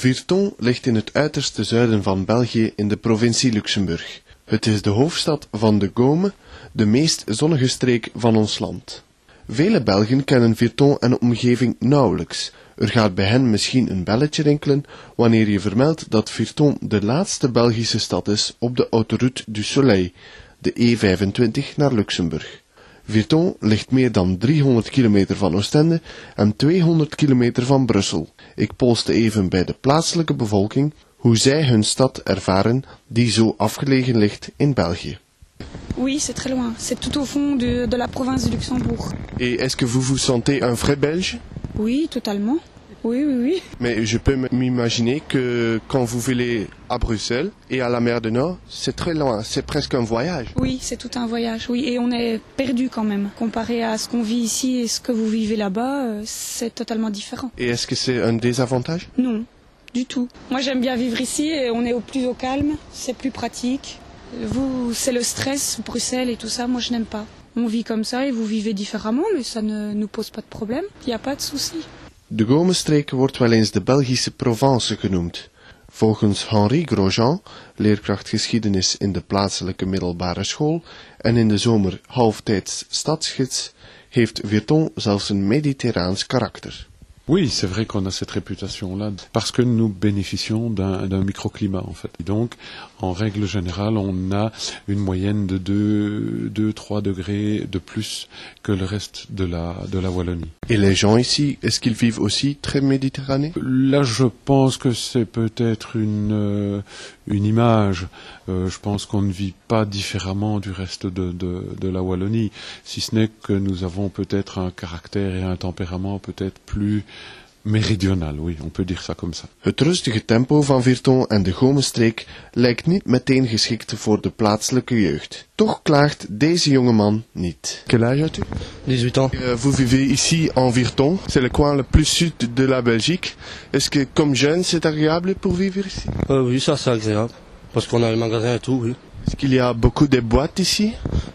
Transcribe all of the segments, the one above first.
Virton ligt in het uiterste zuiden van België in de provincie Luxemburg. Het is de hoofdstad van de Gome, de meest zonnige streek van ons land. Vele Belgen kennen Virton en omgeving nauwelijks. Er gaat bij hen misschien een belletje rinkelen wanneer je vermeldt dat Virton de laatste Belgische stad is op de autoroute du Soleil, de E25 naar Luxemburg. Virton ligt meer dan 300 kilometer van Oostende en 200 kilometer van Brussel. Ik polste even bij de plaatselijke bevolking hoe zij hun stad ervaren die zo afgelegen ligt in België. Oui, c'est très loin. C'est tout au fond de, de la province du Luxembourg. Et est-ce que vous vous sentez un vrai Belge Oui, totalement. Oui, oui, oui. Mais je peux m'imaginer que quand vous venez à Bruxelles et à la mer du Nord, c'est très loin, c'est presque un voyage. Oui, c'est tout un voyage, oui. Et on est perdu quand même. Comparé à ce qu'on vit ici et ce que vous vivez là-bas, euh, c'est totalement différent. Et est-ce que c'est un désavantage? Non, du tout. Moi, j'aime bien vivre ici et on est au plus au calme, c'est plus pratique. Vous, c'est le stress, Bruxelles et tout ça, moi je n'aime pas. On vit comme ça et vous vivez différemment, mais ça ne nous pose pas de problème. Il n'y a pas de souci. De Gomestreek wordt wel eens de Belgische Provence genoemd. Volgens Henri Grosjean, leerkracht geschiedenis in de plaatselijke middelbare school en in de zomer halftijds stadsgids, heeft Virton zelfs een mediterraans karakter. Oui, c'est vrai qu'on a cette réputation-là parce que nous bénéficions d'un microclimat en fait. Donc, en règle générale, on a une moyenne de 2-3 degrés de plus que le reste de la, de la Wallonie. Et les gens ici, est-ce qu'ils vivent aussi très méditerranéens Là, je pense que c'est peut-être une, une image. Euh, je pense qu'on ne vit pas différemment du reste de, la Wallonie, si ce n'est que nous avons peut-être un caractère et un tempérament peut-être plus méridional, oui, on peut dire ça comme ça. Het rustige tempo van Virton en de Gomestreek lijkt niet meteen geschikt voor de plaatselijke jeugd. Toch klaagt deze jonge man niet. Quel âge as-tu? 18 ans. Euh, vous vivez ici en Virton, c'est le coin le plus sud de la Belgique. Est-ce que comme jeune c'est agréable pour vivre ici? Euh, Oui, ça c'est agréable, parce qu'on a le magasin et tout, oui. Est-ce qu'il y a beaucoup de boîtes ici?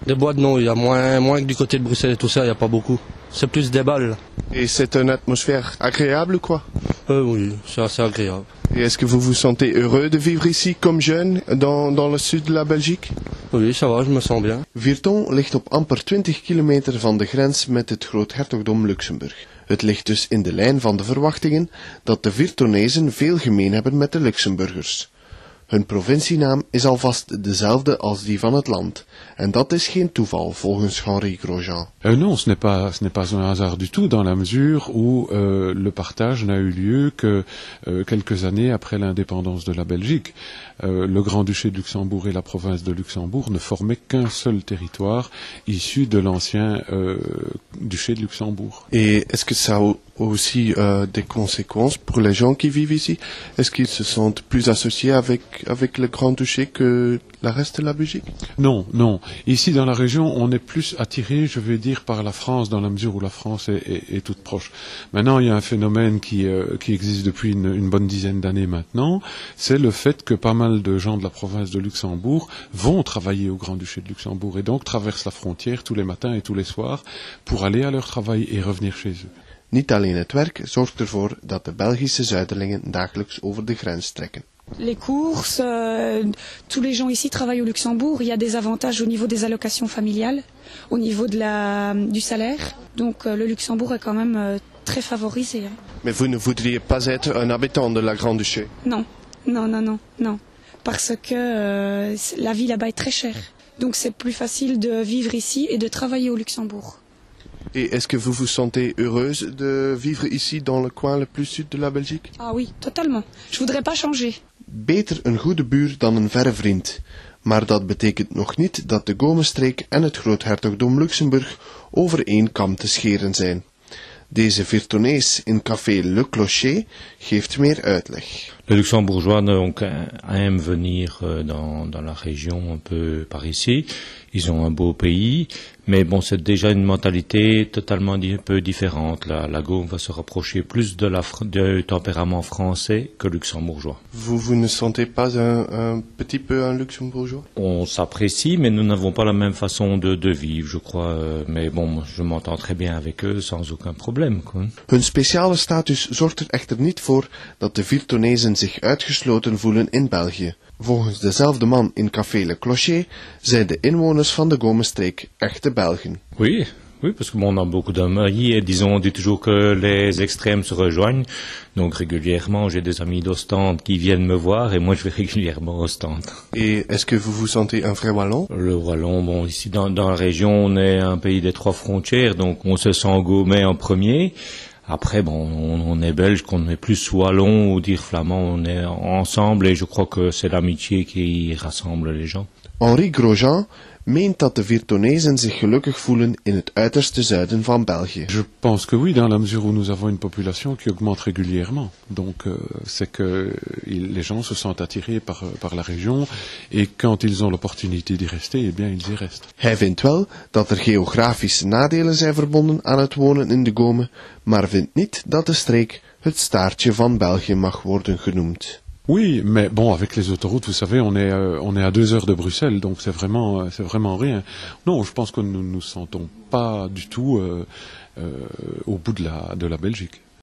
Des boîtes non, il y a moins, moins que du côté de Bruxelles et tout ça, il n'y a pas beaucoup. C'est plus des balles. Et c'est une atmosphère agréable, quoi euh, Oui, c'est assez agréable. Et est-ce que vous vous sentez heureux de vivre ici comme jeune dans, dans le sud de la Belgique Oui, ça va, je me sens bien. Virton ligt op amper 20 kilometer van de grens met het groothertogdom Luxemburg. Het ligt dus in de lijn van de verwachtingen dat de Virtonezen veel gemeen hebben met de Luxemburgers. Hun provincienaam is alvast dezelfde als die van het land. En dat is geen toeval, volgens Henri Grosjean. Euh, non, ce n'est pas, ce n'est pas un hasard du tout, dans la mesure où euh, le partage n'a eu lieu que euh, quelques années après l'indépendance de la Belgique. Euh, le Grand-Duché de Luxembourg et la province de Luxembourg ne formaient qu'un seul territoire issu de l'ancien euh, duché de Luxembourg. Et est-ce que ça aussi euh, des conséquences pour les gens qui vivent ici Est-ce qu'ils se sentent plus associés avec, avec le Grand-Duché que le reste de la Belgique? Non, non. Ici, dans la région, on est plus attiré, je vais dire, par la France, dans la mesure où la France est, est, est toute proche. Maintenant, il y a un phénomène qui, euh, qui existe depuis une, une bonne dizaine d'années maintenant, c'est le fait que pas mal de gens de la province de Luxembourg vont travailler au Grand-Duché de Luxembourg et donc traversent la frontière tous les matins et tous les soirs pour aller à leur travail et revenir chez eux. Niet alleen het werk zorgt ervoor dat de Belgische zuidelingen dagelijks over de grens trekken. Les courses, euh, tous les gens ici travaillent au Luxembourg. Il y a des avantages au niveau des allocations familiales, au niveau de la, du salaire. Donc euh, le Luxembourg est quand même euh, très favorisé. Hein. Mais vous ne voudriez pas être un habitant de la Grand-Duché Non, non, non, non, non. Parce que la vie là-bas est très chère. Donc c'est plus facile de vivre ici et de travailler au Luxembourg. Et est-ce que vous vous sentez heureuse de vivre ici dans le coin le plus sud de la Belgique Ah oui, totalement. Je voudrais pas changer. Beter een goede buur dan een verre vriend. Maar dat betekent nog niet dat de Gomestreek en het groothertogdom Luxemburg over één kam te scheren zijn. Deze Virtonees in café Le Clocher geeft meer uitleg. Les Luxembourgeois donc, aiment venir euh, dans, dans la région un peu par ici. Ils ont un beau pays, mais bon, c'est déjà une mentalité totalement un peu différente. La, la Gaume va se rapprocher plus de la, du tempérament français que luxembourgeois. Vous, vous ne sentez pas un, un petit peu un luxembourgeois? On s'apprécie, mais nous n'avons pas la même façon de, de vivre, je crois. Euh, Mais bon, je m'entends très bien avec eux sans aucun problème. Quoi. Hun speciale status zorgt er echter niet voor dat de Virtonezen zich uitgesloten voelen in België. Volgens dezelfde man in Café Le Clocher zijn de inwoners van de echte Belgen. Oui, oui, parce que bon, on a beaucoup d'amis et disons, on dit toujours que les extrêmes se rejoignent. Donc régulièrement, j'ai des amis d'Ostende qui viennent me voir et moi je vais régulièrement à Ostende. Et est-ce que vous vous sentez un vrai Wallon? Le Wallon, bon, ici dans, dans la région, on est un pays des trois frontières, donc on se sent gourmet en premier. Après, bon, on, est belge, qu'on est plus wallon ou dire flamand, on est ensemble et je crois que c'est l'amitié qui rassemble les gens. Henri Grosjean meent dat de Virtonezen zich gelukkig voelen in het uiterste zuiden van België. Je pense que oui, dans la mesure où nous avons une population qui augmente régulièrement. Donc, euh, c'est que il- les gens se sentent attirés par, euh, par la région et quand ils ont l'opportunité d'y rester, eh bien, ils y restent. Hij vindt wel dat er geografische nadelen zijn verbonden aan het wonen in de Gome, maar vindt niet dat de streek het staartje van België mag worden genoemd. Oui, mais bon, avec les autoroutes, vous savez, on est, euh, on est à deux heures de Bruxelles, donc c'est vraiment, euh, c'est vraiment rien. Non, je pense que nous ne nous sentons pas du tout euh, au bout de la, de la Belgique.